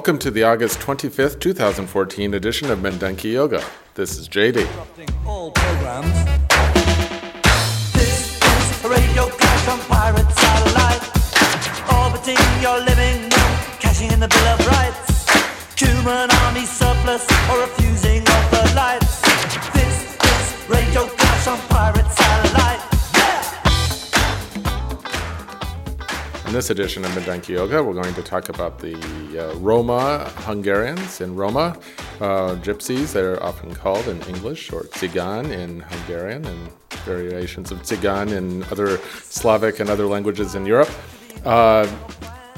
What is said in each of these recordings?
Welcome to the August 25th, 2014 edition of Mindenki Joga. This is JD. This edition of Mindenki Joga, we're going to talk about the uh, Roma Hungarians in Roma, uh, gypsies, they're often called in English, or Tsigan in Hungarian, and variations of Tsigan in other Slavic and other languages in Europe. Uh,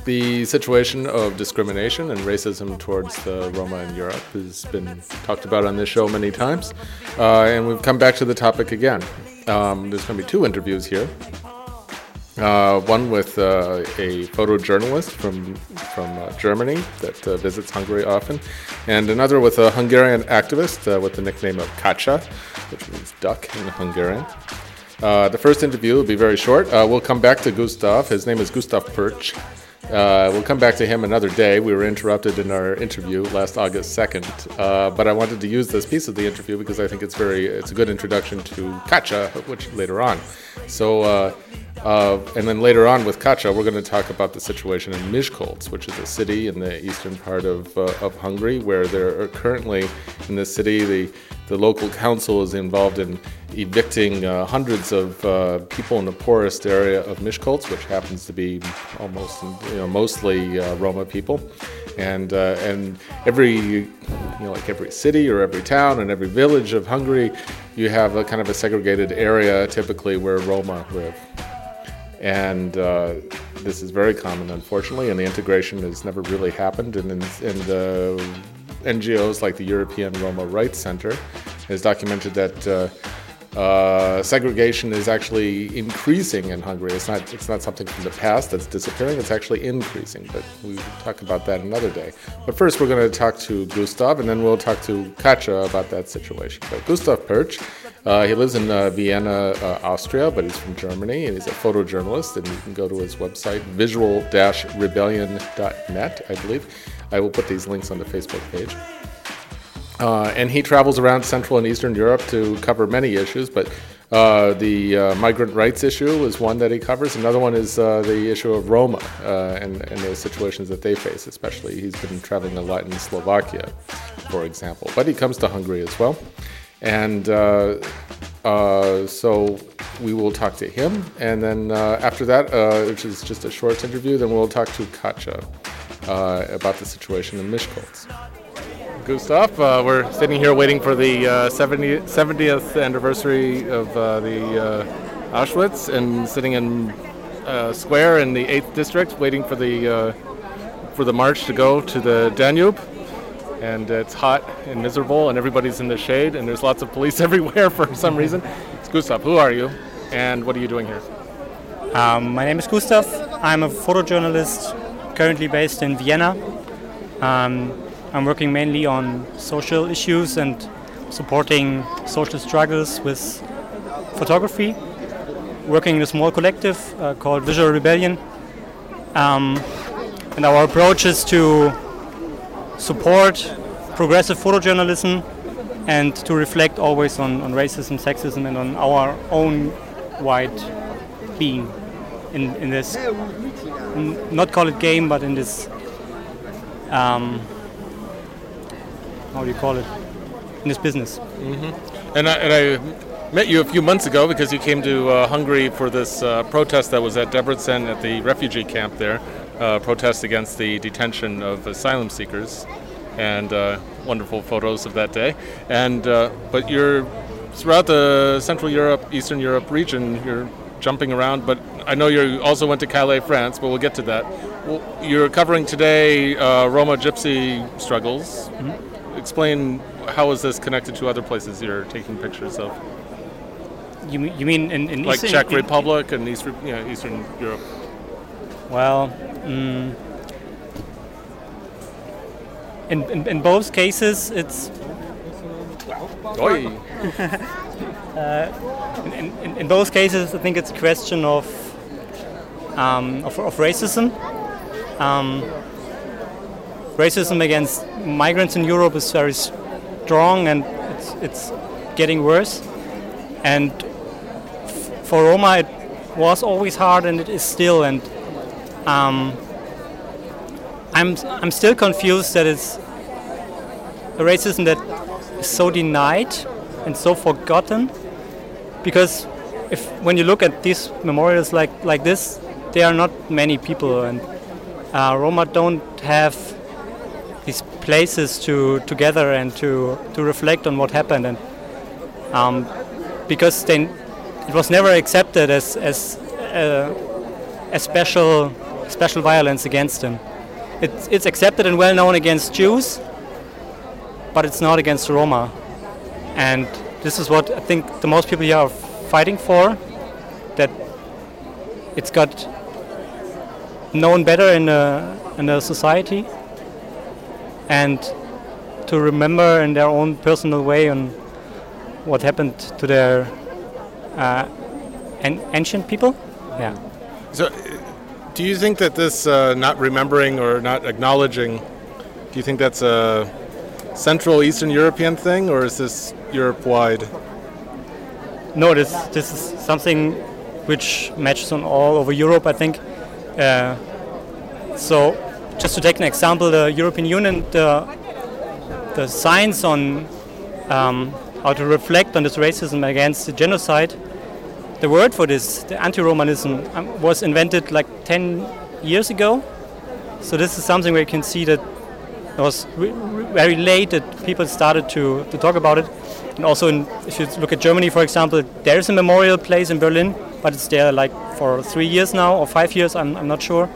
the situation of discrimination and racism towards the Roma in Europe has been talked about on this show many times, uh, and we've come back to the topic again. Um, there's going to be two interviews here. Uh, one with uh, a photojournalist from from uh, Germany that uh, visits Hungary often, and another with a Hungarian activist uh, with the nickname of Kacsa, which means duck in Hungarian. Uh, the first interview will be very short. We'll come back to Gustav. His name is Gustav Perch. We'll come back to him another day. We were interrupted in our interview last August 2nd, uh, but I wanted to use this piece of the interview because I think it's very it's a good introduction to Kacsa, which later on. So, uh, and then later on with Kacsa, we're going to talk about the situation in Miskolc, which is a city in the eastern part of, uh, of Hungary, where there are currently in the city the the local council is involved in evicting uh, hundreds of uh, people in the poorest area of Miskolc, which happens to be almost, you know, mostly uh, Roma people, and uh, and every, you know, like every city or every town and every village of Hungary, you have a kind of a segregated area, typically where Roma live, and uh, this is very common, unfortunately, and the integration has never really happened, and in, in the NGOs like the European Roma Rights Center has documented that uh, uh, segregation is actually increasing in Hungary. It's not it's not something from the past that's disappearing. It's actually increasing. But we will talk about that another day. But first, we're going to talk to Gustav, and then we'll talk to Katja about that situation. Gustav Perch. Uh, he lives in uh, Vienna, uh, Austria, but he's from Germany, and he's a photojournalist. And you can go to his website, visual-rebellion.net, I believe. I will put these links on the Facebook page. Uh, and he travels around Central and Eastern Europe to cover many issues, but uh, the uh, migrant rights issue is one that he covers. Another one is the issue of Roma and, and the situations that they face, especially. He's been traveling a lot in Slovakia, for example, but he comes to Hungary as well. And uh, uh, so we will talk to him, and then uh, after that, which is just a short interview, then we'll talk to Katja about the situation in Miskolc. Gustav, uh, we're sitting here waiting for the uh, 70, 70th anniversary of uh, the Auschwitz, and sitting in square in the 8th district, waiting for the for the march to go to the Danube. And it's hot and miserable, and everybody's in the shade, and there's lots of police everywhere for some reason. It's Gustav. Who are you, and what are you doing here? Um, my name is Gustav. I'm a photojournalist currently based in Vienna. Um, I'm working mainly on social issues and supporting social struggles with photography. Working in a small collective uh, called Visual Rebellion. Um, and our approach is to support progressive photojournalism and to reflect always on, on racism, sexism, and on our own white being in, in this, n- not call it game, but in this, um, how do you call it, in this business. And I, and I met you a few months ago because you came to uh, Hungary for this uh, protest that was at Debrecen at the refugee camp there, uh, protest against the detention of asylum seekers, and uh, wonderful photos of that day. And uh, but you're throughout the Central Europe, Eastern Europe region. You're jumping around, but I know you also went to Calais, France. But we'll get to that. Well, you're covering today uh, Roma Gypsy struggles. Explain how is this connected to other places you're taking pictures of, You, mean- you mean in, in like Eastern- Czech in- Republic and East, you know, Eastern Europe? Well, mm, in, in, in both cases, it's Oi. in, in, in both cases, I think it's a question of um, of, of racism. Um, racism against migrants in Europe is very strong and it's, it's getting worse. And f- for Roma, it was always hard and it is still. And um, I'm, I'm still confused that it's a racism that is so denied and so forgotten. Because if when you look at these memorials like, like this, there are not many people. And uh, Roma don't have these places to together and to, to reflect on what happened. And um, because it was never accepted as as uh, a special special violence against them. It's, it's accepted and well known against Jews, but it's not against Roma. And this is what I think the most people here are fighting for. That it's got known better in a, in a society and to remember in their own personal way on what happened to their uh, an- ancient people. Yeah. So, do you think that this uh, not remembering or not acknowledging, do you think that's a Central Eastern European thing, or is this Europe wide? No, this this is something which matches on all over Europe. I think. Uh, so, just to take an example, the European Union, the the signs on um, how to reflect on this racism against the genocide. The word for this, the anti-Romanism, um, was invented like 10 years ago. So this is something where you can see that it was very late that people started to, to talk about it. And also, in, if you look at Germany, for example, there is a memorial place in Berlin, but it's there like for three years now or five years, I'm, I'm not sure.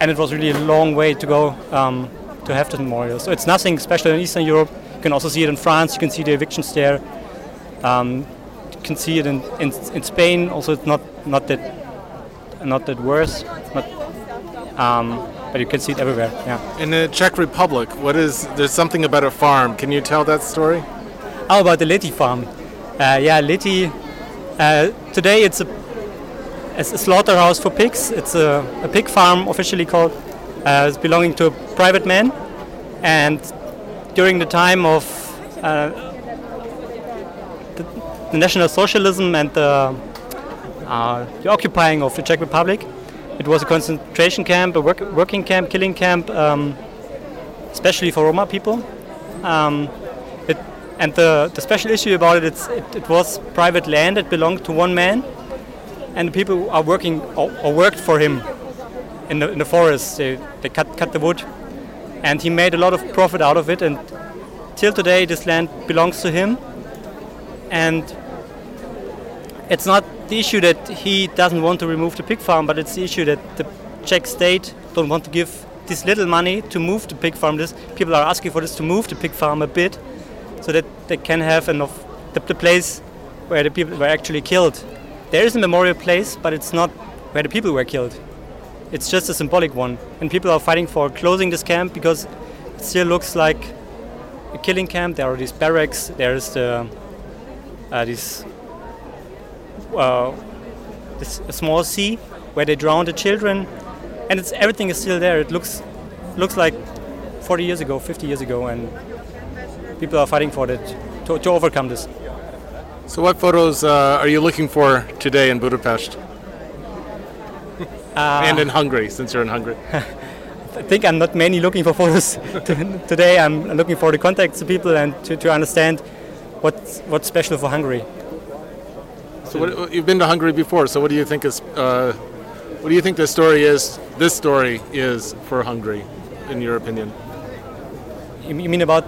And it was really a long way to go um, to have the memorial. So it's nothing special in Eastern Europe. You can also see it in France. You can see the evictions there. Um, can see it in, in, in Spain. Also, it's not not that not that worse. Not, um, but you can see it everywhere. Yeah. In the Czech Republic, what is there's something about a farm? Can you tell that story? How about the Lety farm? Uh, yeah, Lety. Uh, today it's a, it's a slaughterhouse for pigs. It's a, a pig farm officially called. Uh, it's belonging to a private man, and during the time of uh, the, National Socialism and the, uh, the occupying of the Czech Republic, it was a concentration camp, a work, working camp, killing camp, um, especially for Roma people. Um, it, and the, the special issue about it, it, it was private land that belonged to one man, and the people are working or, or worked for him in the, in the forest. They, they cut, cut the wood, and he made a lot of profit out of it. And till today, this land belongs to him. And it's not the issue that he doesn't want to remove the pig farm, but it's the issue that the Czech state don't want to give this little money to move the pig farm. This people are asking for this to move the pig farm a bit, so that they can have enough the, the place where the people were actually killed. There is a memorial place, but it's not where the people were killed. It's just a symbolic one, and people are fighting for closing this camp because it still looks like a killing camp. There are these barracks. There is the uh, this uh, this a small sea where they drown the children, and it's everything is still there. It looks looks like 40 years ago, 50 years ago, and people are fighting for it to, to overcome this. So, what photos uh, are you looking for today in Budapest and in Hungary, since you're in Hungary? I think I'm not mainly looking for photos today. I'm looking for the contacts of people and to, to understand what's what's special for Hungary. So, what, you've been to Hungary before. So, what do you think is uh, what do you think the story is? This story is for Hungary, in your opinion? You, mean about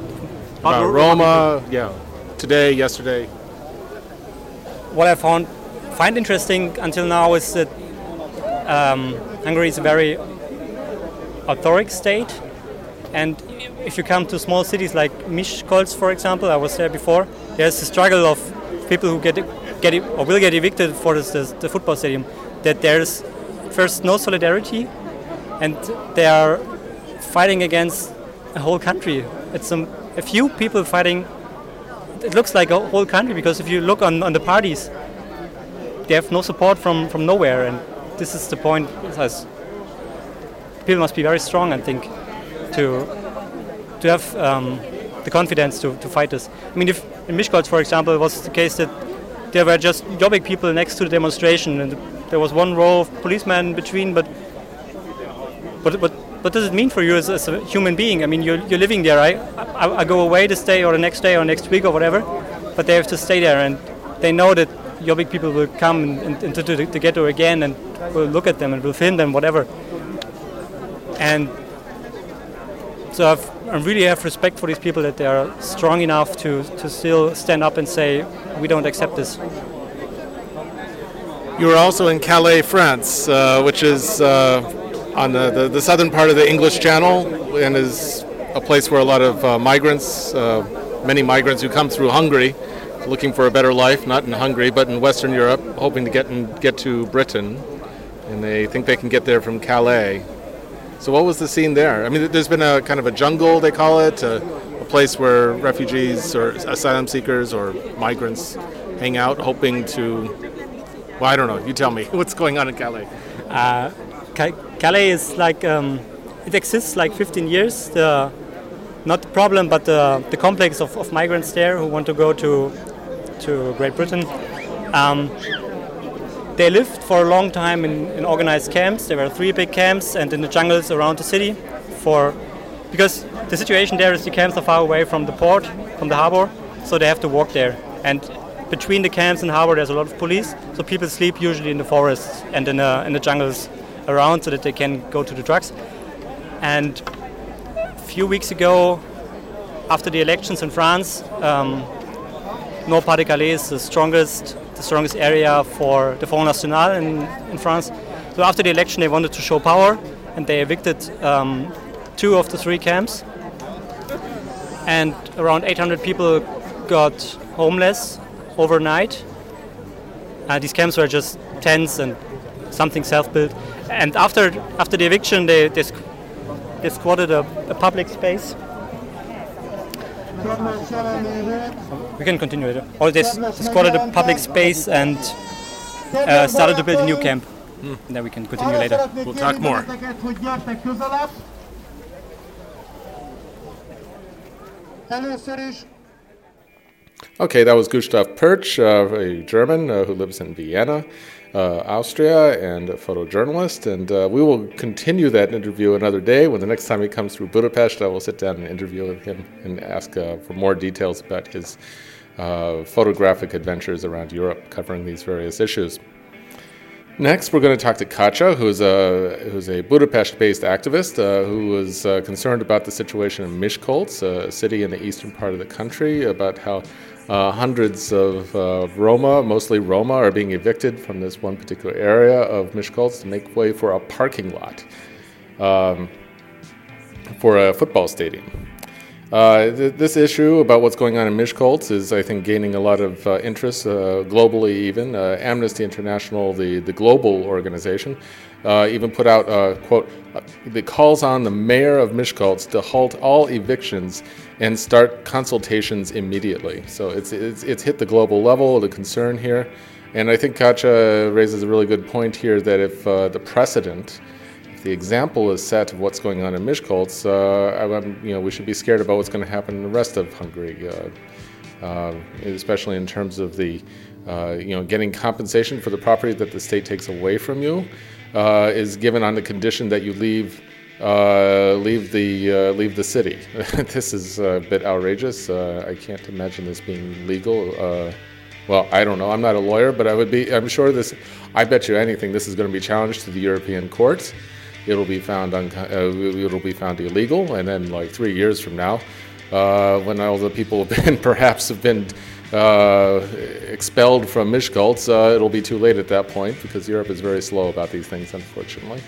Uh, Roma, yeah. Today, yesterday. what I found find interesting until now is that um, Hungary is a very authoric state, and if you come to small cities like Miskolc, for example, I was there before. There's a struggle of people who get get or will get evicted for this, the football stadium. That there's first no solidarity, and they are fighting against a whole country. It's some, a few people fighting it looks like a whole country because if you look on, on the parties, they have no support from, from nowhere, and this is the point. People must be very strong, I think, to to have um, the confidence to, to fight this. I mean, if in Miskolc, for example, it was the case that there were just Jobbik people next to the demonstration, and there was one row of policemen between, but but, but what does it mean for you as, as, a human being? I mean, you're, you're living there. I, I, I, go away this day or the next day or next week or whatever, but they have to stay there and they know that Jobbik people will come into the, the ghetto again and will look at them and will film them, whatever. And so I've, i really have respect for these people that they are strong enough to, to still stand up and say, we don't accept this. You were also in Calais, France, uh, which is uh, on the, the, the, southern part of the English Channel and is a place where a lot of uh, migrants, uh, many migrants who come through Hungary, looking for a better life, not in Hungary, but in Western Europe, hoping to get, in, get to Britain. And they think they can get there from Calais. So, what was the scene there? I mean, there's been a kind of a jungle, they call it, a, a place where refugees or asylum seekers or migrants hang out, hoping to. Well, I don't know. You tell me. What's going on in Calais? Uh, Calais is like um, it exists like 15 years. The, not the problem, but the, the complex of, of migrants there who want to go to to Great Britain. Um, they lived for a long time in, in, organized camps. There were three big camps and in the jungles around the city for because the situation there is the camps are far away from the port, from the harbor, so they have to walk there. And between the camps and harbor, there's a lot of police, so people sleep usually in the forests and in the, in the jungles around so that they can go to the trucks. And a few weeks ago, after the elections in France, um, Nord Pas-de-Calais is the strongest the strongest area for the Front National in, in France. So after the election, they wanted to show power, and they evicted um, two of the three camps. And around 800 people got homeless overnight. Uh, these camps were just tents and something self-built. And after after the eviction, they they, squatted a, a public space we can continue it. All this squatted a public space and uh, started to build a new camp. Hmm. And then we can continue later. We'll talk more. Okay, that was Gustav Perch, uh, a German uh, who lives in Vienna uh, Austria and a photojournalist. And uh, we will continue that interview another day. When the next time he comes through Budapest, I will sit down and interview him and ask uh, for more details about his uh, photographic adventures around Europe covering these various issues. Next, we're going to talk to Katja, who's a, who's a Budapest based activist uh, who was uh, concerned about the situation in Miskolc, a city in the eastern part of the country, about how uh, hundreds of uh, Roma, mostly Roma, are being evicted from this one particular area of Miskolc to make way for a parking lot um, for a football stadium. Uh, th- this issue about what's going on in Miskolc is, I think, gaining a lot of uh, interest uh, globally. Even uh, Amnesty International, the the global organization, uh, even put out a quote that calls on the mayor of Miskolc to halt all evictions and start consultations immediately. So it's it's, it's hit the global level. The concern here, and I think Katja raises a really good point here that if the precedent if the example is set of what's going on in Miskolc, uh, you know, we should be scared about what's going to happen in the rest of Hungary, uh, uh, especially in terms of the, uh, you know, getting compensation for the property that the state takes away from you uh, is given on the condition that you leave. Uh, leave the leave the city. this is a bit outrageous. I can't imagine this being legal. well, I don't know. I'm not a lawyer, but I would be. I'm sure this. I bet you anything. This is going to be challenged to the European courts it'll be found un- uh, it'll be found illegal, and then like three years from now, uh, when all the people have been perhaps have been uh, expelled from Miskolc, uh, it'll be too late at that point because Europe is very slow about these things, unfortunately.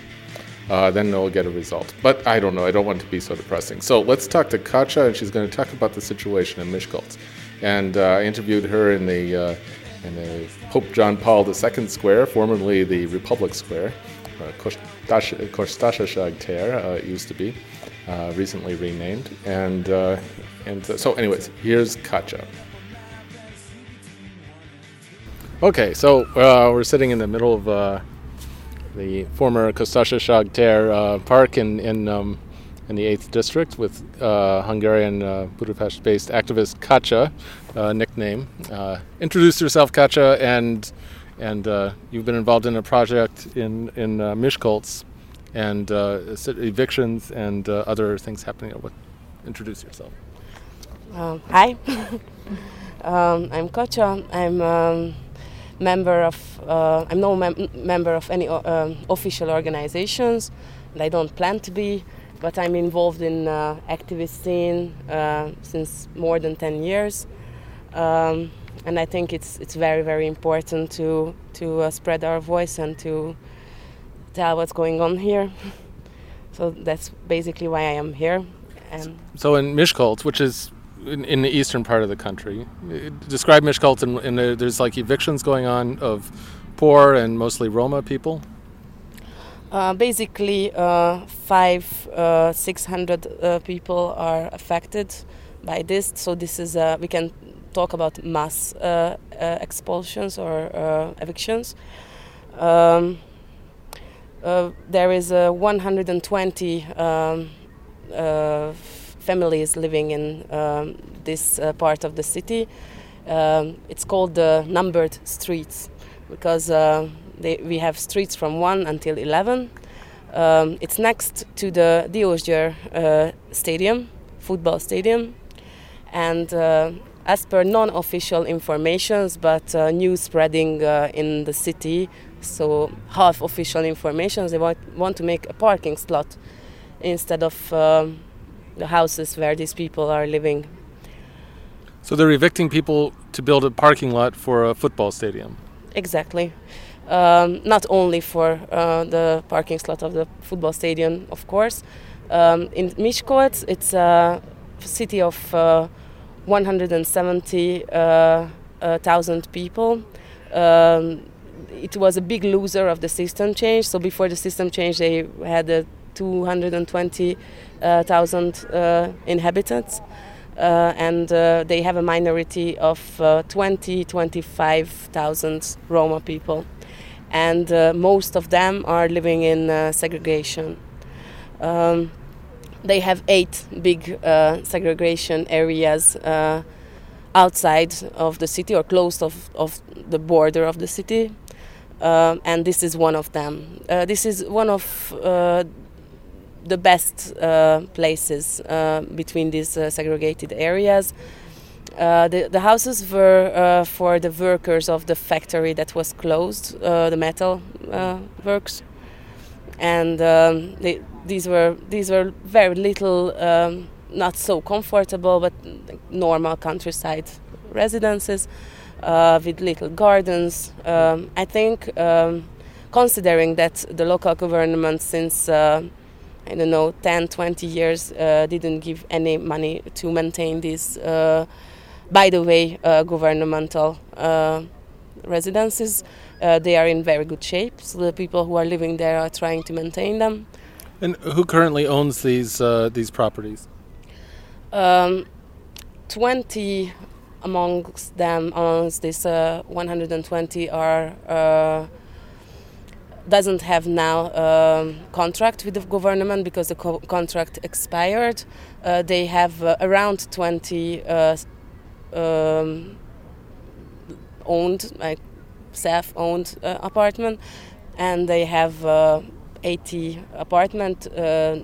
Uh, then they'll get a result. But I don't know. I don't want to be so depressing. So let's talk to Katja, and she's going to talk about the situation in Miskolc. And uh, I interviewed her in the in the Pope John Paul II Square, formerly the Republic Square uh, Köztársaság tér uh, used to be, uh, recently renamed. And, uh, and so, anyways, here's Katja. Okay, so uh, we're sitting in the middle of uh, the former Köztársaság tér uh, park in, in, um, in the 8th District with uh, Hungarian uh, Budapest based activist Katja, uh, nickname. Introduce yourself, Katja, and, and you've been involved in a project in, in uh, Miskolc and evictions and other things happening. Introduce yourself. Hi, um, I'm Katja. I'm um, member of uh, I'm no mem- member of any uh, official organizations, and I don't plan to be. But I'm involved in uh, activist scene uh, since more than ten years, um, and I think it's it's very very important to to uh, spread our voice and to tell what's going on here. so that's basically why I am here. And so in Miskolc, which is in, in, the eastern part of the country. Describe Miskolc, and, and there's like evictions going on of poor and mostly Roma people. Uh, basically, uh, five, uh, six hundred uh, people are affected by this. So this is uh, we can talk about mass uh, expulsions or evictions. Um, there is 120 um, families living in um, this uh, part of the city. Um, it's called the numbered streets because uh, they, we have streets from 1 until 11. Um, it's next to the Diósgyőr uh, Stadium, football stadium, and uh, as per non-official informations, but uh, news spreading uh, in the city, so half official information, they want, want to make a parking slot instead of um, the houses where these people are living. So they're evicting people to build a parking lot for a football stadium. Exactly. Um, not only for uh, the parking slot of the football stadium, of course. Um, in Miskolc, it's a city of uh, 170,000 uh, uh people. Um, it was a big loser of the system change. So before the system change, they had a 220,000 uh, inhabitants. Uh, and uh, they have a minority of 20, 25,000 Roma people. And most of them are living in segregation. Um, they have eight big segregation areas outside of the city or close of, of the border of the city. Uh, and this is one of them. Uh, this is one of uh, the best uh, places uh, between these uh, segregated areas. the, the houses were for the workers of the factory that was closed, the metal works, and um, they, these were these were very little, um, not so comfortable, but normal countryside residences uh, with little gardens. Um, I think, um, considering that the local government since uh, I don't know, 10, 20 years uh, didn't give any money to maintain these, uh, by the way, uh, governmental uh, residences. Uh, they are in very good shape, so the people who are living there are trying to maintain them. And who currently owns these uh, these properties? Um, 20 amongst them, amongst these 120, are doesn't have now um, contract with the government because the co- contract expired. Uh, they have uh, around 20 uh, um, owned, like self-owned uh, apartment, and they have uh, 80 apartment uh,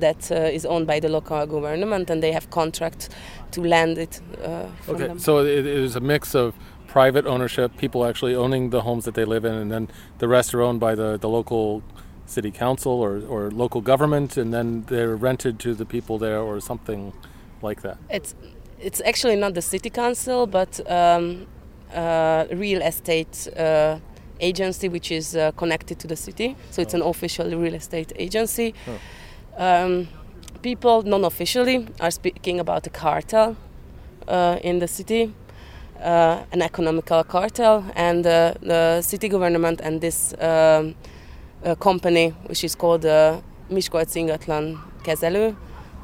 that is owned by the local government, and they have contract to lend it. okay, them. so it is a mix of private ownership, people actually owning the homes that they live in, and then the rest are owned by the, the local city council or, or local government, and then they're rented to the people there or something like that. It's it's actually not the city council, but um, uh, real estate uh, agency which is uh, connected to the city. So it's oh. an official real estate agency. Oh. Um, people non-officially are speaking about a cartel uh, in the city an economical cartel, and uh, the city government and this um, uh, company, which is called uh, Miskolc Ingatlan Kezelő,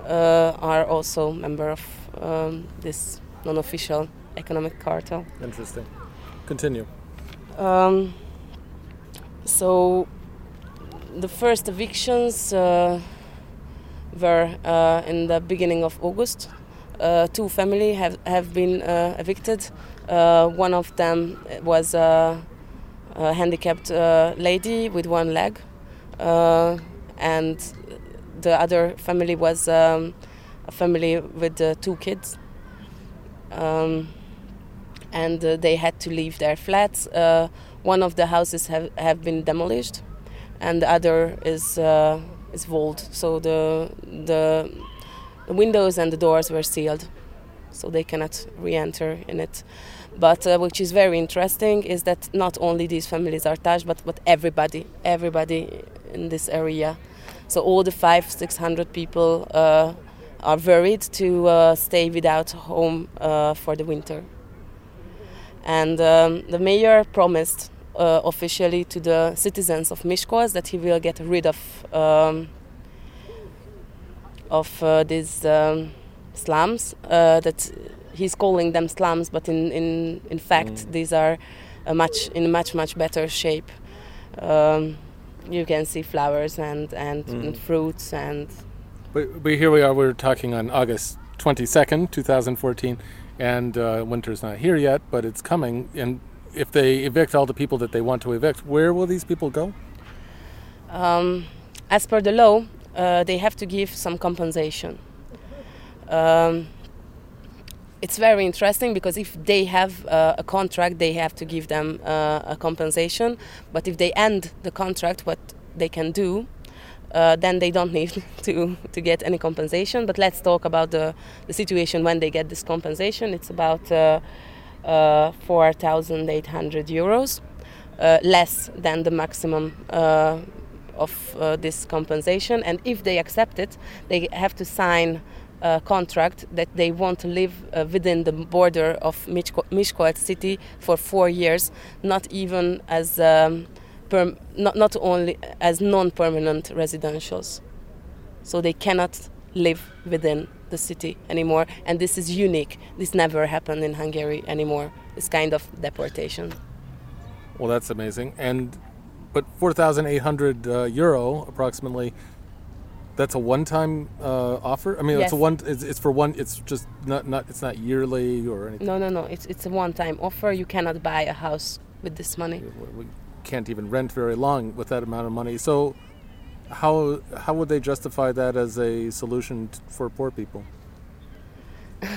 uh, are also member of um, this non-official economic cartel. Interesting. Continue. Um, so the first evictions uh, were uh, in the beginning of August. Uh, two families have, have been uh, evicted. Uh, one of them was a, a handicapped uh, lady with one leg, uh, and the other family was um, a family with two kids. Um, and they had to leave their flats. one of the houses have, have been demolished, and the other is is walled. So the the windows and the doors were sealed, so they cannot re-enter in it. But uh, which is very interesting is that not only these families are touched, but but everybody, everybody in this area. So all the five, six hundred people uh, are worried to uh, stay without home uh, for the winter. And um, the mayor promised uh, officially to the citizens of Miskolc that he will get rid of um, of uh, these um, slums. That he's calling them slums, but in in in fact mm. these are a much in a much much better shape. Um, you can see flowers and and, mm. and fruits and. But, but here we are. We're talking on August twenty second, two thousand fourteen, and uh, winter's not here yet, but it's coming. And if they evict all the people that they want to evict, where will these people go? Um, as per the law, uh, they have to give some compensation. Um, it's very interesting because if they have uh, a contract, they have to give them uh, a compensation. But if they end the contract, what they can do, uh, then they don't need to, to get any compensation. But let's talk about the, the situation when they get this compensation. It's about uh, uh, 4,800 euros, uh, less than the maximum of this compensation. And if they accept it, they have to sign a contract that they want to live uh, within the border of Miskolc city for four years, not even as um, not, not only as non-permanent residentials. So they cannot live within the city anymore. And this is unique. This never happened in Hungary anymore. This kind of deportation. Well, that's amazing. And but 4,800 uh, euro approximately. That's a one-time uh, offer. I mean, yes. it's a one. It's, it's, for one. It's just not not. It's not yearly or anything. No, no, no. It's it's a one-time offer. You cannot buy a house with this money. We can't even rent very long with that amount of money. So how how would they justify that as a solution t- for poor people?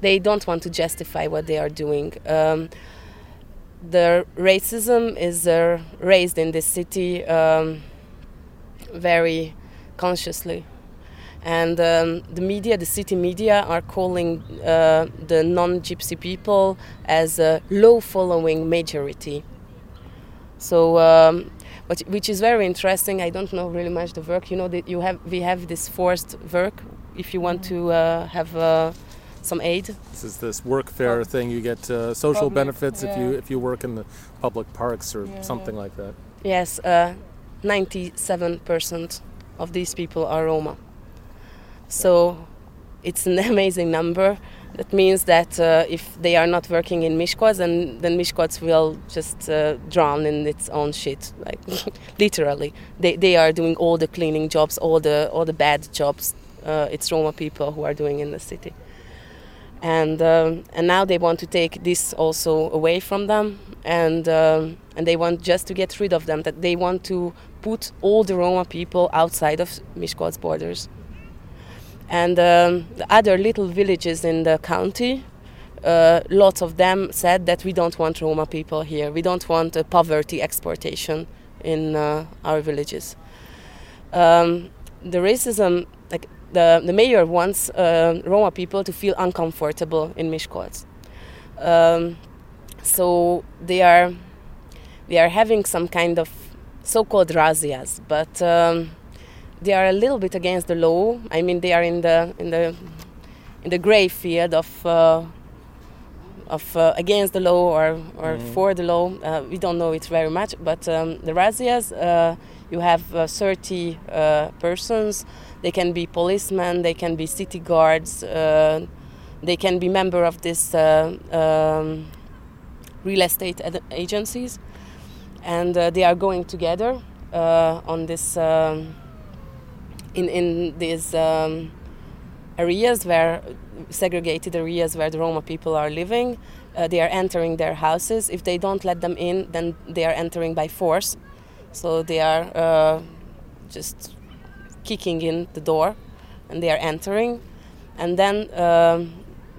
they don't want to justify what they are doing. Um, the racism is uh, raised in this city um, very consciously. And um, the media, the city media, are calling uh, the non gypsy people as a low following majority. So um, but which is very interesting. I don't know really much the work. You know that you have we have this forced work. If you want to uh, have uh, some aid. This is this work fair oh. thing. You get uh, social public, benefits yeah. if you if you work in the public parks or yeah. something like that. Yes, uh, ninety-seven percent of these people are Roma. So it's an amazing number. That means that uh, if they are not working in Miskolc, then, then Miskolc will just uh, drown in its own shit, like literally. They, they are doing all the cleaning jobs, all the all the bad jobs. Uh, it's Roma people who are doing in the city, and um, and now they want to take this also away from them, and um, and they want just to get rid of them. That they want to put all the Roma people outside of Miskolc's borders. And um, the other little villages in the county, uh, lots of them said that we don't want Roma people here. We don't want a poverty exportation in uh, our villages. Um, the racism, the, the mayor wants uh, Roma people to feel uncomfortable in Miskolc. Um, so they are they are having some kind of so-called razzias, but um, they are a little bit against the law. I mean, they are in the in the in the gray field of uh, of uh, against the law or or mm. for the law. Uh, we don't know it very much, but um, the razzias uh, you have uh, 30 uh, persons. They can be policemen, they can be city guards, they can be member of this um, real estate agencies, and they are going together on this. Um, in in these um, areas where segregated areas where the Roma people are living. Uh, they are entering their houses. If they don't let them in, then they are entering by force. So they are uh, just kicking in the door, and they are entering, and then. Um,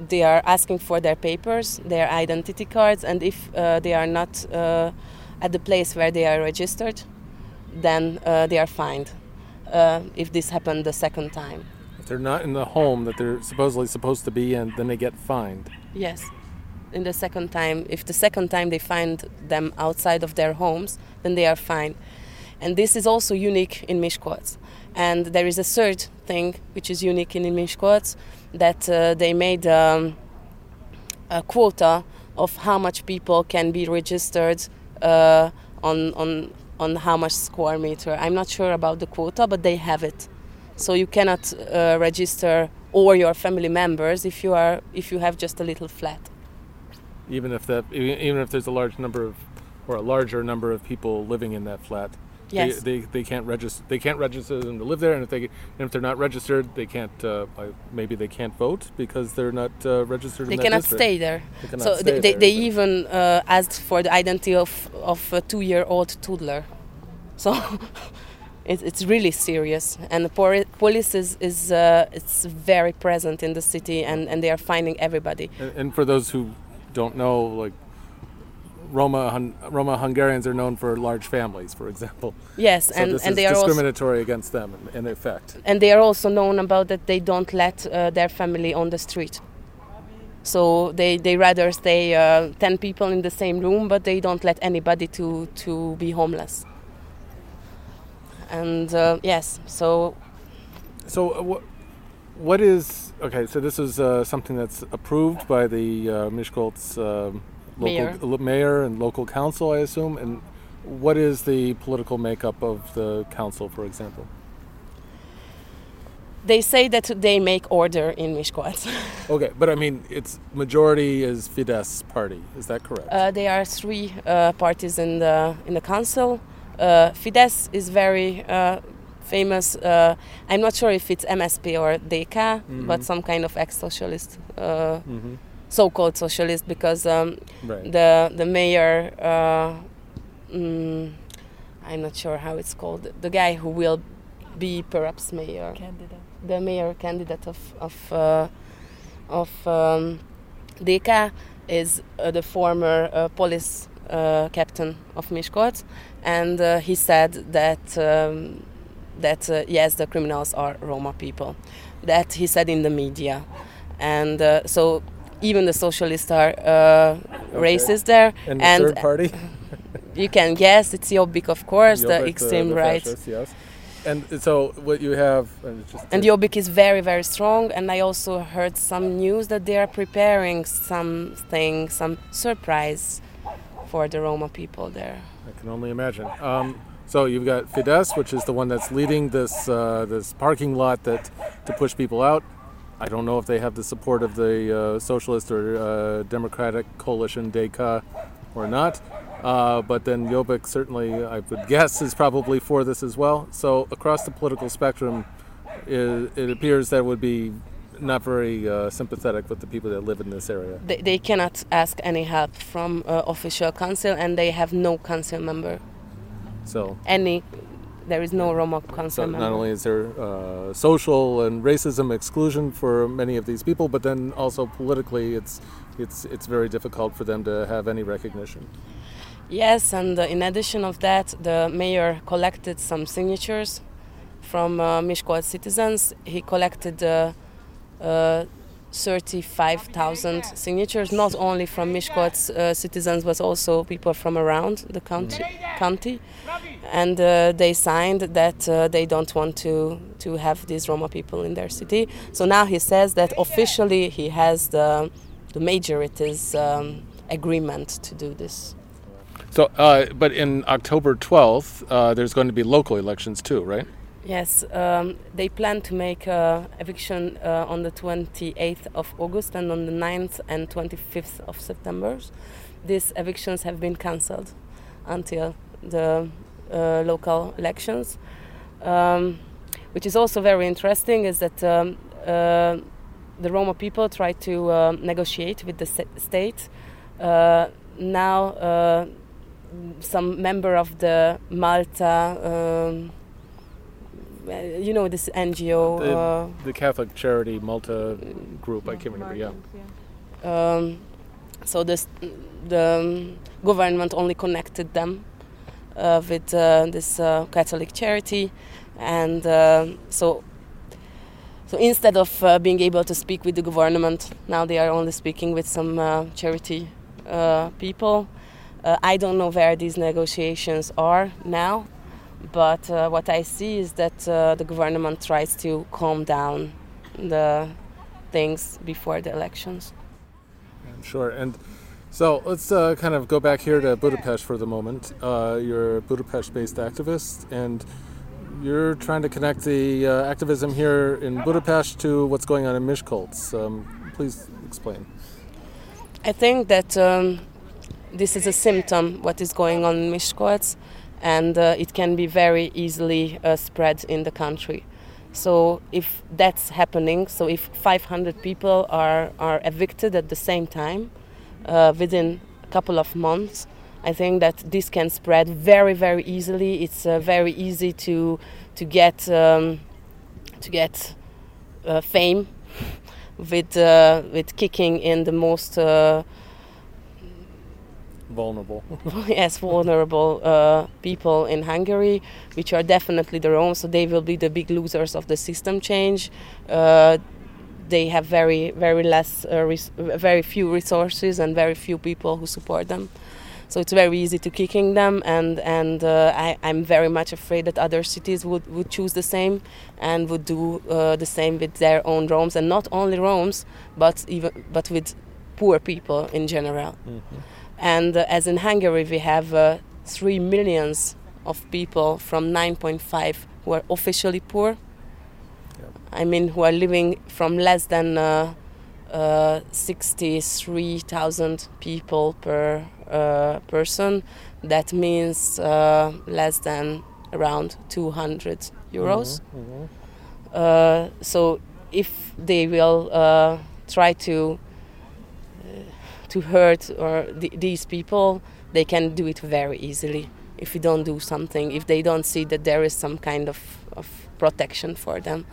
they are asking for their papers, their identity cards, and if uh, they are not uh, at the place where they are registered, then uh, they are fined. Uh, if this happened the second time. If they're not in the home that they're supposedly supposed to be in, then they get fined. Yes. In the second time, if the second time they find them outside of their homes, then they are fined. And this is also unique in Miskolc. And there is a third thing which is unique in Miskolc that uh, they made um, a quota of how much people can be registered uh, on, on, on how much square meter. I'm not sure about the quota, but they have it. So you cannot uh, register all your family members if you are if you have just a little flat. Even if that, even if there's a large number of, or a larger number of people living in that flat, Yes. they, they, they can't register. They can't register them to live there, and if they and if they're not registered, they can't. Uh, maybe they can't vote because they're not uh, registered. They in cannot district. stay there. They cannot so stay they, they, there, they even uh, asked for the identity of, of a two-year-old toddler. So it, it's really serious, and the police is, is uh, it's very present in the city, and, and they are finding everybody. And, and for those who don't know, like Roma Hun- Roma Hungarians are known for large families, for example. Yes, So and, and they are also discriminatory against them in, in effect. and they are also known about that they don't let uh, their family on the street. So they, they rather stay uh, ten people in the same room, but they don't let anybody to, to be homeless. And uh, yes, so So uh, what what is okay? So this is uh, something that's approved by the uh, Miskolc um. Local lo- mayor and local council, I assume. And what is the political makeup of the council, for example? they say that they make order in Miskolc. Okay, but I mean, its majority is Fidesz party. Is that correct? uh, there are three uh, parties in the in the council. Uh, Fidesz is very uh, famous. Uh, I'm not sure if it's MSP or DK, but Mhm. some kind of ex-socialist, uh, hmm so-called socialist, because um, Right. the the mayor. Uh, mm, I'm not sure how it's called. The guy who will be perhaps mayor. the mayor candidate of of uh, of um, DK is uh, the former uh, police uh, captain of Miskolc, and uh, he said that um, that uh, yes, the criminals are Roma people. That he said in the media, and uh, so even the socialists are uh, racist there. and the and third party, You can guess it's Jobbik, of course, Jobbik, the extreme the right. fascists, yes. And so what you have, and it's just And Jobbik is very, very strong. And I also heard some news that they are preparing something, some surprise for the Roma people there. I can only imagine. Um, so you've got Fidesz, which is the one that's leading this uh, this parking lot that to push people out. I don't know if they have the support of the uh, Socialist or uh, Democratic coalition DK or not. Uh, but then Jobbik certainly, I would guess, is probably for this as well. So across the political spectrum, it, it appears that would be not very uh, sympathetic with the people that live in this area. They, they cannot ask any help from uh, official council, and they have no council member. So Any, there is no Roma council So member. not only is there uh, social and racism exclusion for many of these people, but then also politically, it's it's it's very difficult for them to have any recognition. Yes, and uh, in addition of that, the mayor collected some signatures from uh, citizens. He collected uh, uh, 35,000 signatures, not only from Miskolc uh, citizens, but also people from around the country. county. And uh, they signed that uh, they don't want to, to have these Roma people in their city. So now he says that officially he has the, the majority's um, agreement to do this. So, uh, but in October 12th, uh, there's going to be local elections too, right? Yes, um, they plan to make uh, eviction uh, on the 28th of August and on the 9th and 25th of September. These evictions have been cancelled until the uh, local elections. Um, which is also very interesting, is that um, uh, the Roma people try to uh, negotiate with the state. Uh, now, some member of the Malta, um, you know, this NGO, the, uh, the, Catholic Charity Malta group. I can't remember. Yeah. Um, so this the um, government only connected them uh, with uh, this uh, Catholic charity, and uh, so so instead of uh, being able to speak with the government, now they are only speaking with some uh, charity people. I don't know where these negotiations are now, but what I see is that the government tries to calm down the things before the elections. Sure, and so let's uh, kind of go back here to Budapest for the moment. Uh, you're a Budapest based activist, and you're trying to connect the uh, activism here in Budapest to what's going on in Miskolc. Um, please explain. I think that um, this is a symptom what is going on in Miskolc, and uh, it can be very easily uh, spread in the country. So if that's happening, so if 500 people are, are evicted at the same time, uh, within a couple of months. I think that this can spread very, very easily. It's uh, very easy to to get um, to get uh, fame with uh, with kicking in the most vulnerable. yes, vulnerable uh, people in Hungary, which are definitely their own. So they will be the big losers of the system change they have very very less uh, res- very few resources and very few people who support them so it's very easy to kicking them and and uh, I, am very much afraid that other cities would, would choose the same and would do uh, the same with their own Roms and not only Roms but even but with poor people in general mm-hmm. And uh, as in Hungary we have uh, three millions of people from 9.5 who are officially poor I mean, who are living from less than uh, uh, 63,000 people per uh, person. That means uh, less than around 200 euros. Mm-hmm. Uh, so if they will uh, try to to hurt or th- these people, they can do it very easily. If we don't do something, if they don't see that there is some kind of, of protection for them.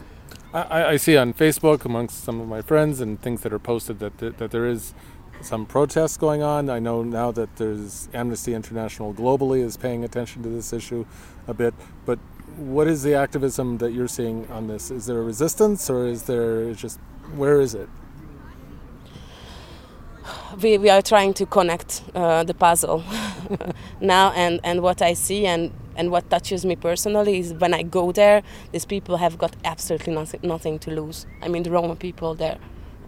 I, I, see on Facebook amongst some of my friends and things that are posted that th- that there is some protests going on. I know now that there's Amnesty International globally is paying attention to this issue a bit. But what is the activism that you're seeing on this? Is there a resistance, or is there just where is it? We, we are trying to connect uh, the puzzle now, and, and what I see and and what touches me personally is when I go there, these people have got absolutely nothing, nothing to lose. I mean, the Roma people there,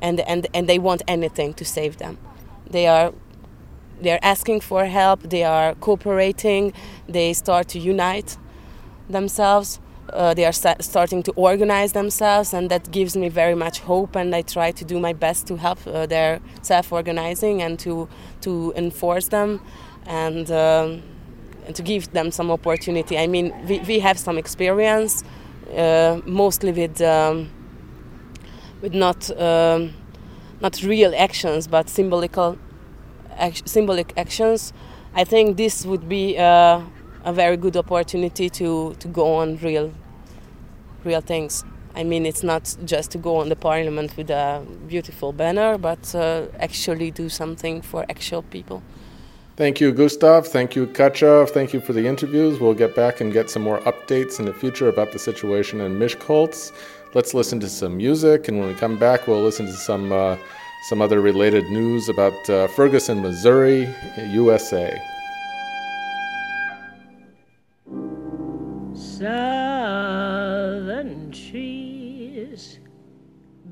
and and and they want anything to save them. They are they are asking for help. They are cooperating. They start to unite themselves. Uh, they are st- starting to organize themselves, and that gives me very much hope. And I try to do my best to help uh, their self-organizing and to to enforce them. And um, and to give them some opportunity. I mean, we, we have some experience, uh, mostly with um, with not um, not real actions, but symbolical symbolic actions. I think this would be uh, a very good opportunity to, to go on real real things. I mean, it's not just to go on the parliament with a beautiful banner, but uh, actually do something for actual people. Thank you, Gustav. Thank you, Katja. Thank you for the interviews. We'll get back and get some more updates in the future about the situation in Miskolc. Let's listen to some music, and when we come back, we'll listen to some uh, some other related news about uh, Ferguson, Missouri, USA. Southern trees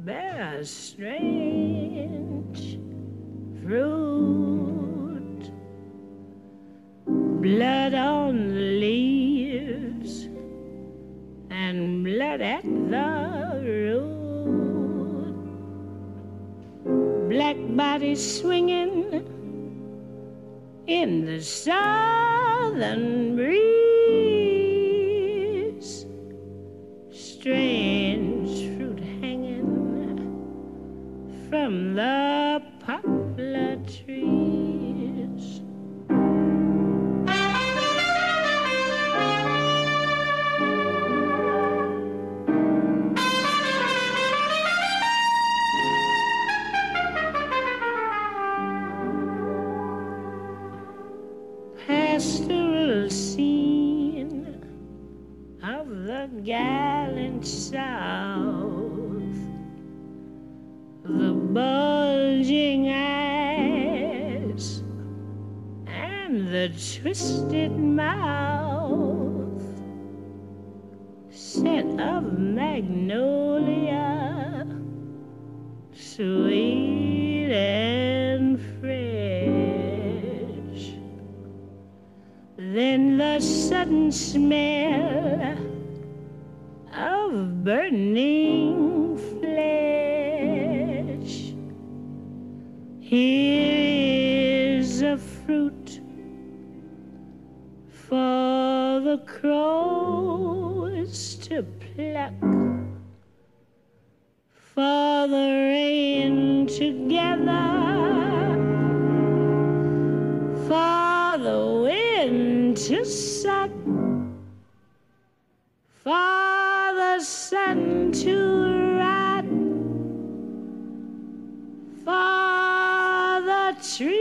bear strange fruit blood on the leaves and blood at the root. Black bodies swinging in the southern breeze. From twisted mouth, scent of magnolia, sweet and fresh. Then the sudden smell of burning flesh. Here crows to pluck, for the rain together. For the wind to suck, for the sun to rot, for the tree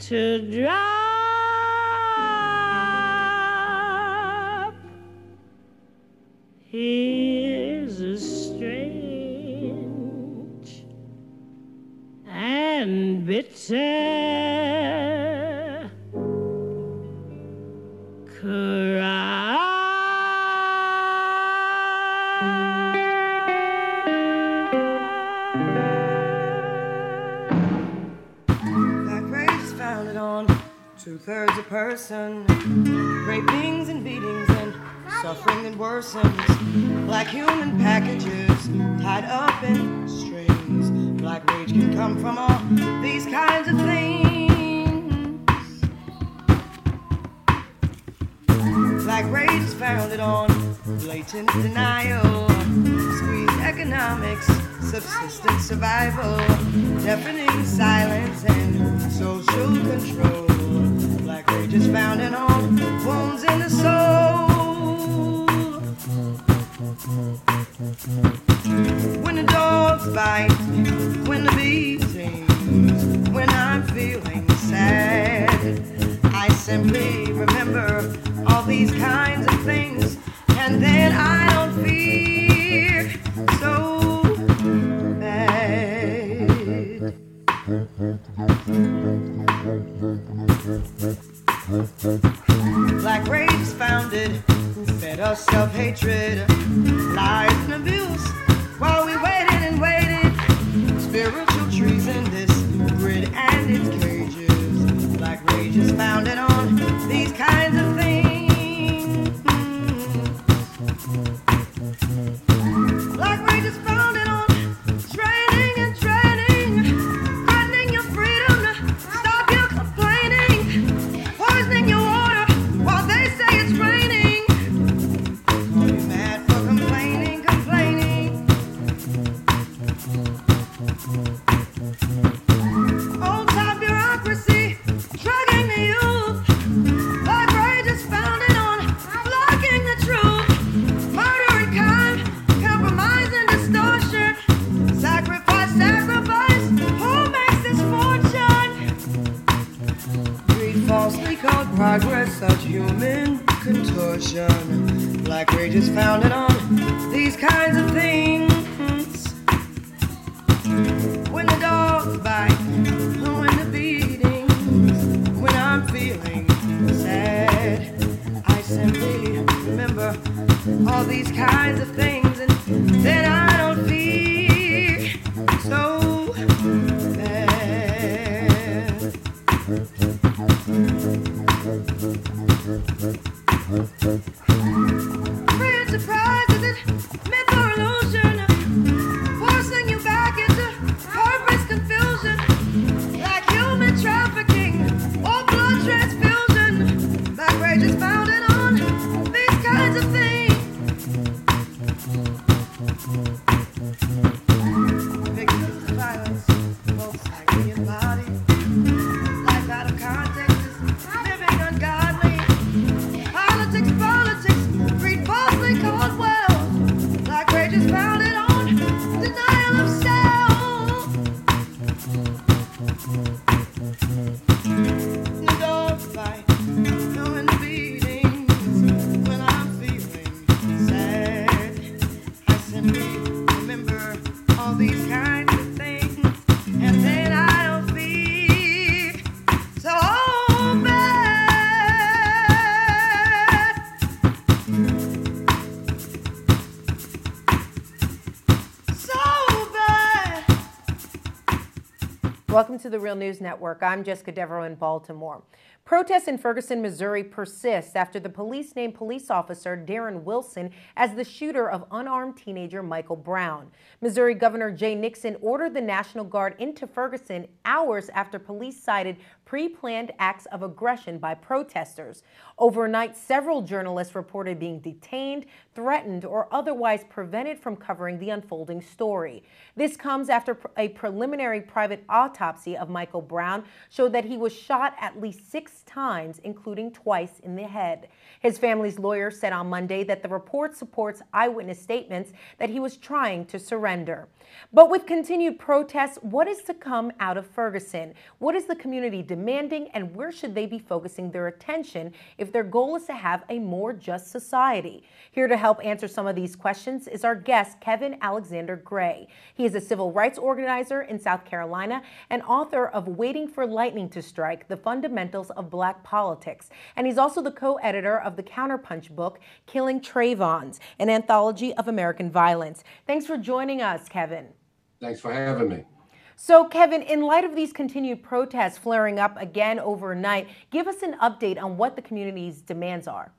to drop. Bitter cry. Is founded on two thirds a person, rapings and beatings and suffering that worsens. Black human packages tied up in strings. Black rage can come from all these kinds of things. Black rage is founded on blatant denial, squeezed economics, subsistence survival, deafening silence, and social control. Black rage is founded on wounds in the soul. When the dogs bite, when the beatings, when I'm feeling sad, I simply remember all these kinds of things, and then I don't feel so bad. Black rage is founded, fed us self hatred, lies and abuse, while we waited and waited. Spiritual treason, this grid and its cages. Black rage is founded on to the Real News Network. I'm Jessica Desvarieux in Baltimore. Protests in Ferguson, Missouri persist after the police named police officer Darren Wilson as the shooter of unarmed teenager Michael Brown. Missouri Governor Jay Nixon ordered the National Guard into Ferguson hours after police cited pre planned acts of aggression by protesters. Overnight, several journalists reported being detained, threatened, or otherwise prevented from covering the unfolding story. This comes after a preliminary private autopsy of Michael Brown showed that he was shot at least six times, including twice in the head. His family's lawyer said on Monday that the report supports eyewitness statements that he was trying to surrender. But with continued protests, what is to come out of Ferguson? What is the community demanding, and where should they be focusing their attention if their goal is to have a more just society? Here to help answer some of these questions is our guest, Kevin Alexander Gray. He is a civil rights organizer in South Carolina and author of Waiting for Lightning to Strike The Fundamentals of Black Politics. And he's also the co editor of the Counterpunch book, Killing Trayvons, an anthology of American violence. Thanks for joining us, Kevin. Thanks for having me. So, Kevin, in light of these continued protests flaring up again overnight, give us an update on what the community's demands are.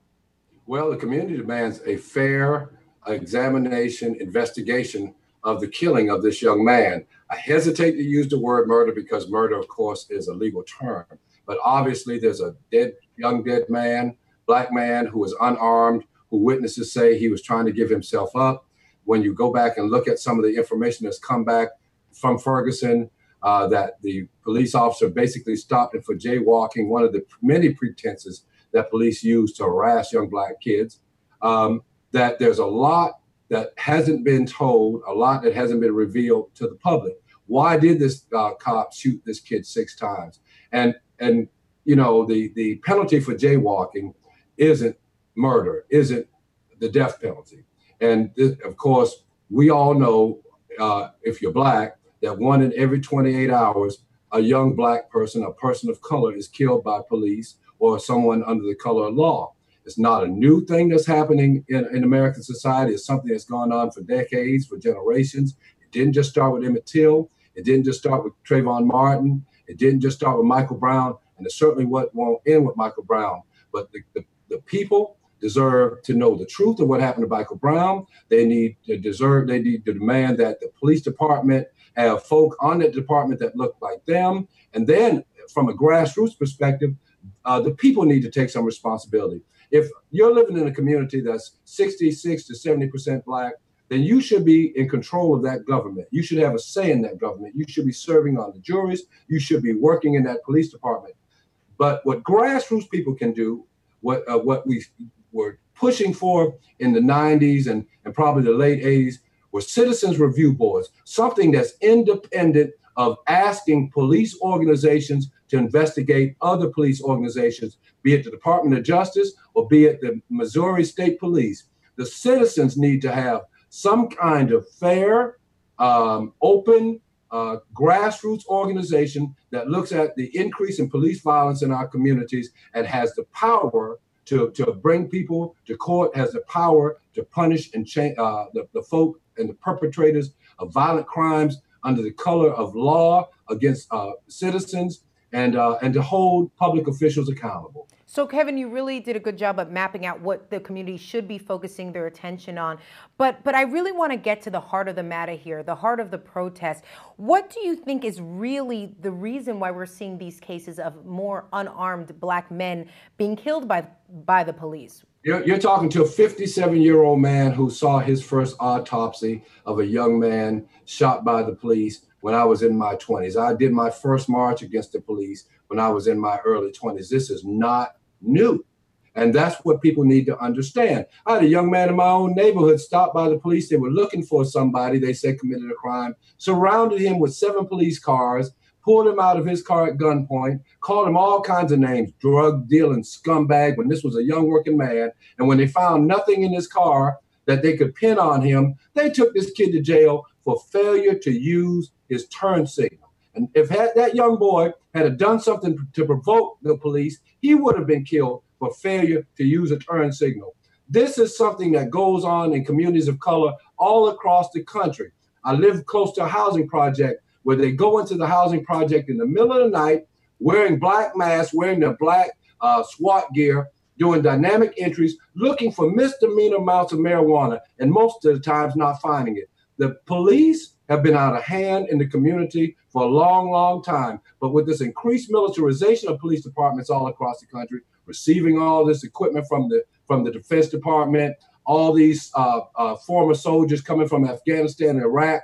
Well, the community demands a fair examination, investigation of the killing of this young man. I hesitate to use the word murder because murder, of course, is a legal term. But obviously, there's a dead, young dead man, black man who was unarmed, who witnesses say he was trying to give himself up. When you go back and look at some of the information that's come back from Ferguson, uh, that the police officer basically stopped him for jaywalking, one of the many pretenses that police use to harass young black kids. Um, that there's a lot that hasn't been told, a lot that hasn't been revealed to the public. Why did this uh, cop shoot this kid six times? And and you know the the penalty for jaywalking isn't murder, isn't the death penalty. And this, of course, we all know uh, if you're black that one in every 28 hours, a young black person, a person of color, is killed by police or someone under the color of law. It's not a new thing that's happening in, in American society. It's something that's gone on for decades, for generations. It didn't just start with Emmett Till. It didn't just start with Trayvon Martin. It didn't just start with Michael Brown. And it certainly won't end with Michael Brown. But the, the, the people deserve to know the truth of what happened to Michael Brown. They need to deserve, they need to demand that the police department have folk on that department that look like them. And then from a grassroots perspective, uh, the people need to take some responsibility. If you're living in a community that's 66 to 70% black, then you should be in control of that government. You should have a say in that government. You should be serving on the juries. You should be working in that police department. But what grassroots people can do, what uh, what we were pushing for in the 90s and, and probably the late 80s, were citizens review boards, something that's independent of asking police organizations to investigate other police organizations, be it the Department of Justice or be it the Missouri State Police. The citizens need to have some kind of fair, um, open, uh, grassroots organization that looks at the increase in police violence in our communities and has the power to, to bring people to court, has the power to punish and change uh, the, the folk and the perpetrators of violent crimes under the color of law against uh, citizens and uh, and to hold public officials accountable. So, Kevin, you really did a good job of mapping out what the community should be focusing their attention on. But, but I really want to get to the heart of the matter here, the heart of the protest. What do you think is really the reason why we're seeing these cases of more unarmed black men being killed by by the police? You're, you're talking to a 57 year old man who saw his first autopsy of a young man shot by the police when I was in my 20s. I did my first march against the police when I was in my early 20s. This is not new. And that's what people need to understand. I had a young man in my own neighborhood stopped by the police. They were looking for somebody they said committed a crime, surrounded him with seven police cars, pulled him out of his car at gunpoint, called him all kinds of names drug dealing scumbag when this was a young working man. And when they found nothing in his car that they could pin on him, they took this kid to jail for failure to use his turn signal. And if had, that young boy had done something to provoke the police, he would have been killed for failure to use a turn signal. This is something that goes on in communities of color all across the country. I live close to a housing project where they go into the housing project in the middle of the night wearing black masks, wearing their black uh, SWAT gear, doing dynamic entries, looking for misdemeanor amounts of marijuana, and most of the times not finding it. The police have been out of hand in the community for a long, long time. But with this increased militarization of police departments all across the country, receiving all this equipment from the from the Defense Department, all these uh, uh, former soldiers coming from Afghanistan and Iraq,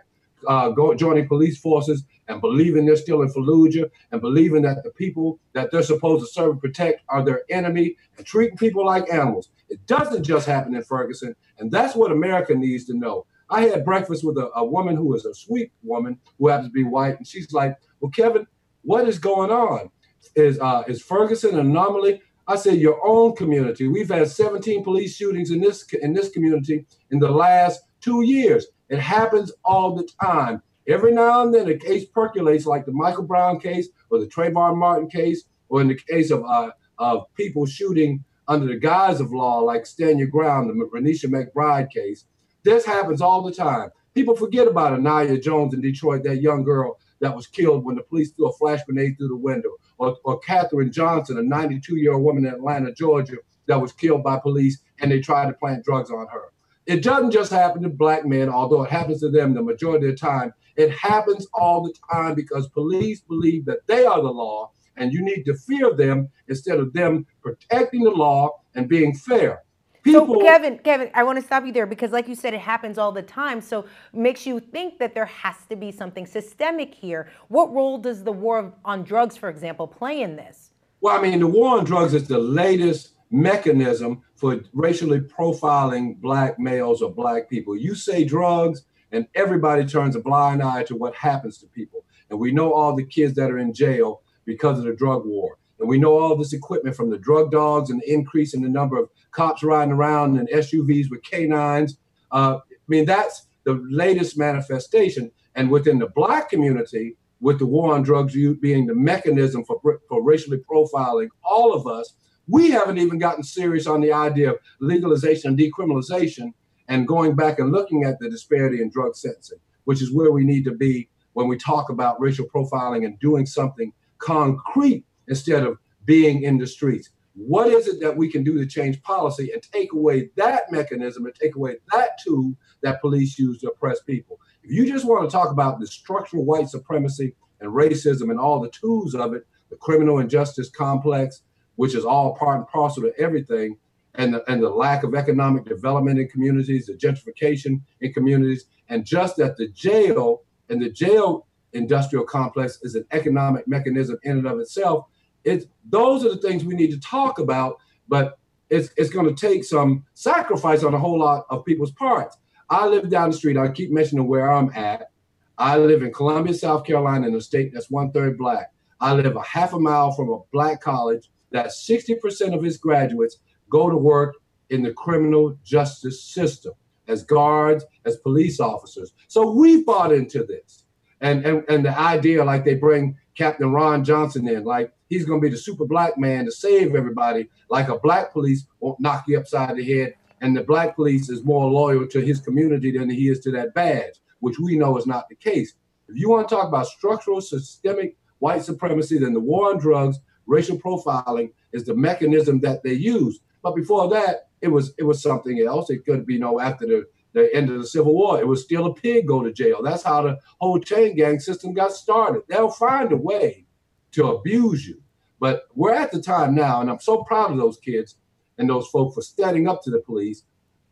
uh, go, joining police forces and believing they're still in Fallujah and believing that the people that they're supposed to serve and protect are their enemy and treating people like animals. It doesn't just happen in Ferguson, and that's what America needs to know. I had breakfast with a, a woman who is a sweet woman who happens to be white, and she's like, "Well, Kevin, what is going on? Is uh, is Ferguson an anomaly?" I said, your own community. We've had 17 police shootings in this in this community in the last two years. It happens all the time. Every now and then, a case percolates, like the Michael Brown case or the Trayvon Martin case, or in the case of uh, of people shooting under the guise of law, like Stand Your Ground, the Renisha McBride case. This happens all the time. People forget about Aiyana Jones in Detroit, that young girl that was killed when the police threw a flash grenade through the window or, or Kathryn Johnston, a 92 year old woman in Atlanta, Georgia, that was killed by police and they tried to plant drugs on her. It doesn't just happen to black men, although it happens to them the majority of the time. It happens all the time because police believe that they are the law and you need to fear them instead of them protecting the law and being fair. People, so Kevin, Kevin, I want to stop you there because, like you said, it happens all the time. So makes you think that there has to be something systemic here. What role does the war on drugs, for example, play in this? Well, I mean, the war on drugs is the latest mechanism for racially profiling black males or black people. You say drugs, and everybody turns a blind eye to what happens to people. And we know all the kids that are in jail because of the drug war. And we know all this equipment from the drug dogs and the increase in the number of cops riding around in SUVs with canines. Uh, I mean, that's the latest manifestation. And within the black community, with the war on drugs being the mechanism for, for racially profiling all of us, we haven't even gotten serious on the idea of legalization and decriminalization and going back and looking at the disparity in drug sentencing, which is where we need to be when we talk about racial profiling and doing something concrete instead of being in the streets. What is it that we can do to change policy and take away that mechanism and take away that tool that police use to oppress people? If you just want to talk about the structural white supremacy and racism and all the tools of it, the criminal injustice complex, which is all part and parcel of everything, and the, and the lack of economic development in communities, the gentrification in communities, and just that the jail and the jail industrial complex is an economic mechanism in and of itself it's those are the things we need to talk about, but it's it's going to take some sacrifice on a whole lot of people's parts. I live down the street. I keep mentioning where I'm at. I live in Columbia, South Carolina, in a state that's one third black. I live a half a mile from a black college that 60% of its graduates go to work in the criminal justice system as guards, as police officers. So we bought into this. And, and, and the idea like they bring Captain Ron Johnson in, like he's going to be the super black man to save everybody, like a black police won't knock you upside the head. And the black police is more loyal to his community than he is to that badge, which we know is not the case. If you want to talk about structural, systemic white supremacy, then the war on drugs, racial profiling is the mechanism that they use. But before that, it was it was something else. It could be you know after the the end of the Civil War. It was still a pig go to jail. That's how the whole chain gang system got started. They'll find a way to abuse you. But we're at the time now, and I'm so proud of those kids and those folks for standing up to the police.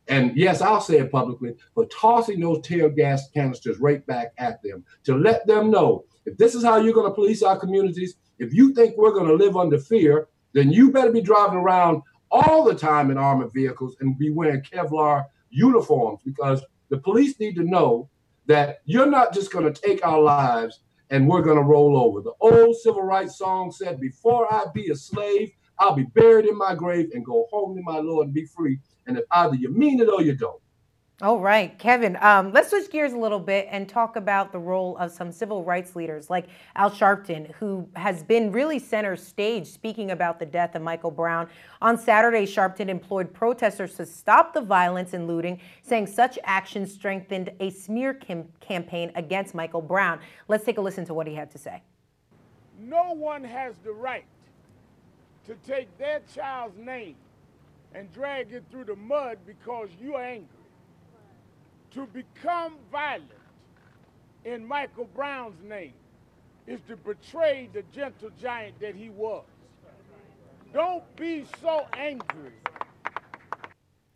And yes, I'll say it publicly, for tossing those tear gas canisters right back at them to let them know if this is how you're going to police our communities, if you think we're going to live under fear, then you better be driving around all the time in armored vehicles and be wearing Kevlar uniforms because the police need to know that you're not just going to take our lives and we're going to roll over. The old civil rights song said, Before I be a slave, I'll be buried in my grave and go home to my Lord and be free. And if either you mean it or you don't. All right, Kevin, um, let's switch gears a little bit and talk about the role of some civil rights leaders like Al Sharpton, who has been really center stage speaking about the death of Michael Brown. On Saturday, Sharpton employed protesters to stop the violence and looting, saying such actions strengthened a smear cam- campaign against Michael Brown. Let's take a listen to what he had to say. No one has the right to take their child's name and drag it through the mud because you're angry. To become violent in Michael Brown's name is to betray the gentle giant that he was. Don't be so angry.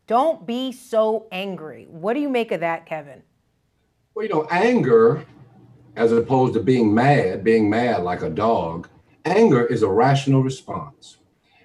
Don't be so angry. What do you make of that, Kevin? Well, you know, anger, as opposed to being mad, being mad like a dog, anger is a rational response.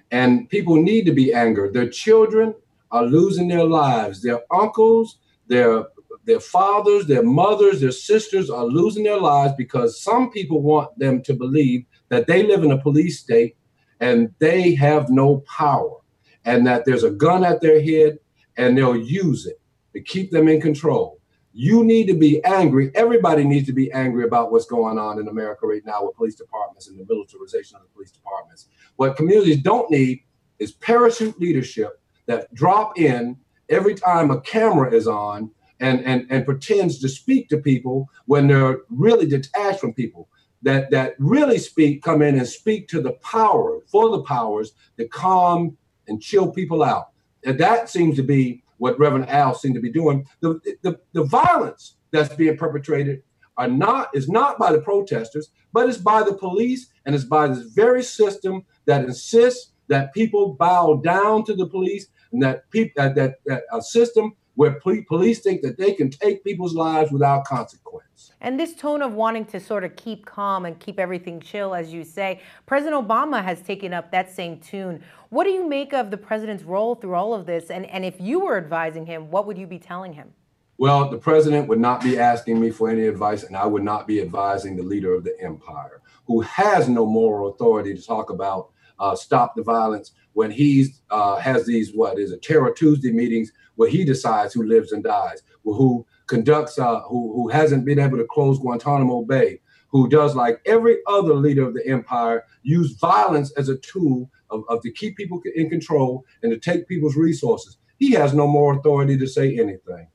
And people need to be angered. Their children are losing their lives. Their uncles, their their fathers, their mothers, their sisters are losing their lives because some people want them to believe that they live in a police state and they have no power and that there's a gun at their head and they'll use it to keep them in control. You need to be angry. Everybody needs to be angry about what's going on in America right now with police departments and the militarization of the police departments. What communities don't need is parachute leadership that drop in every time a camera is on and, and, and pretends to speak to people when they're really detached from people that that really speak come in and speak to the power for the powers to calm and chill people out. And that seems to be what reverend al seemed to be doing. The, the, the violence that's being perpetrated are not is not by the protesters but it's by the police and it's by this very system that insists that people bow down to the police and that people that, that, that a system where pol- police think that they can take people's lives without consequence. And this tone of wanting to sort of keep calm and keep everything chill, as you say, President Obama has taken up that same tune. What do you make of the president's role through all of this? And, and if you were advising him, what would you be telling him? Well, the president would not be asking me for any advice, and I would not be advising the leader of the empire, who has no moral authority to talk about uh, stop the violence when he uh, has these what is it Terror Tuesday meetings where he decides who lives and dies, who conducts, uh, who who hasn't been able to close Guantanamo Bay, who does like every other leader of the empire, use violence as a tool of, of to keep people in control and to take people's resources. He has no more authority to say anything.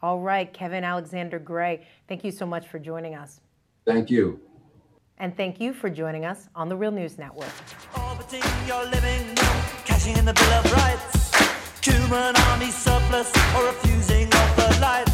All right, Kevin Alexander Gray, thank you so much for joining us. Thank you. And thank you for joining us on the Real News Network. Human army surplus or refusing of the lights.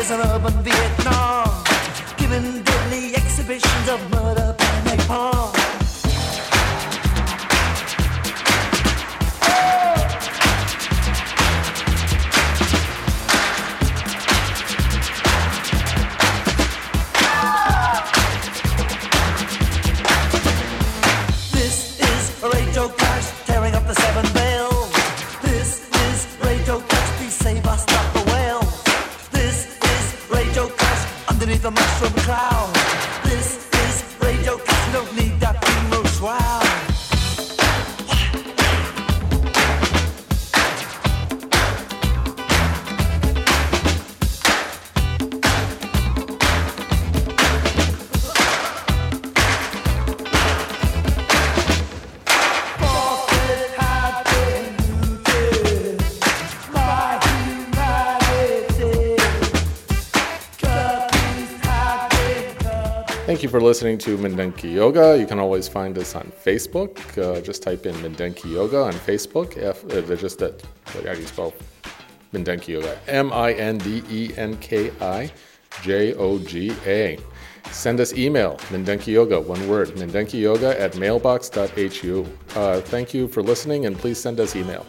Is an urban Vietnam, you for listening to Mindenki Joga. You can always find us on Facebook. Uh, just type in Mindenki Joga on Facebook. F, uh, just that. How do you spell Mindenki Joga? M I N D E N K I J O G A. Send us email, Mindenki Joga, one word, Mindenki Joga at mailbox.hu. Uh, thank you for listening and please send us email.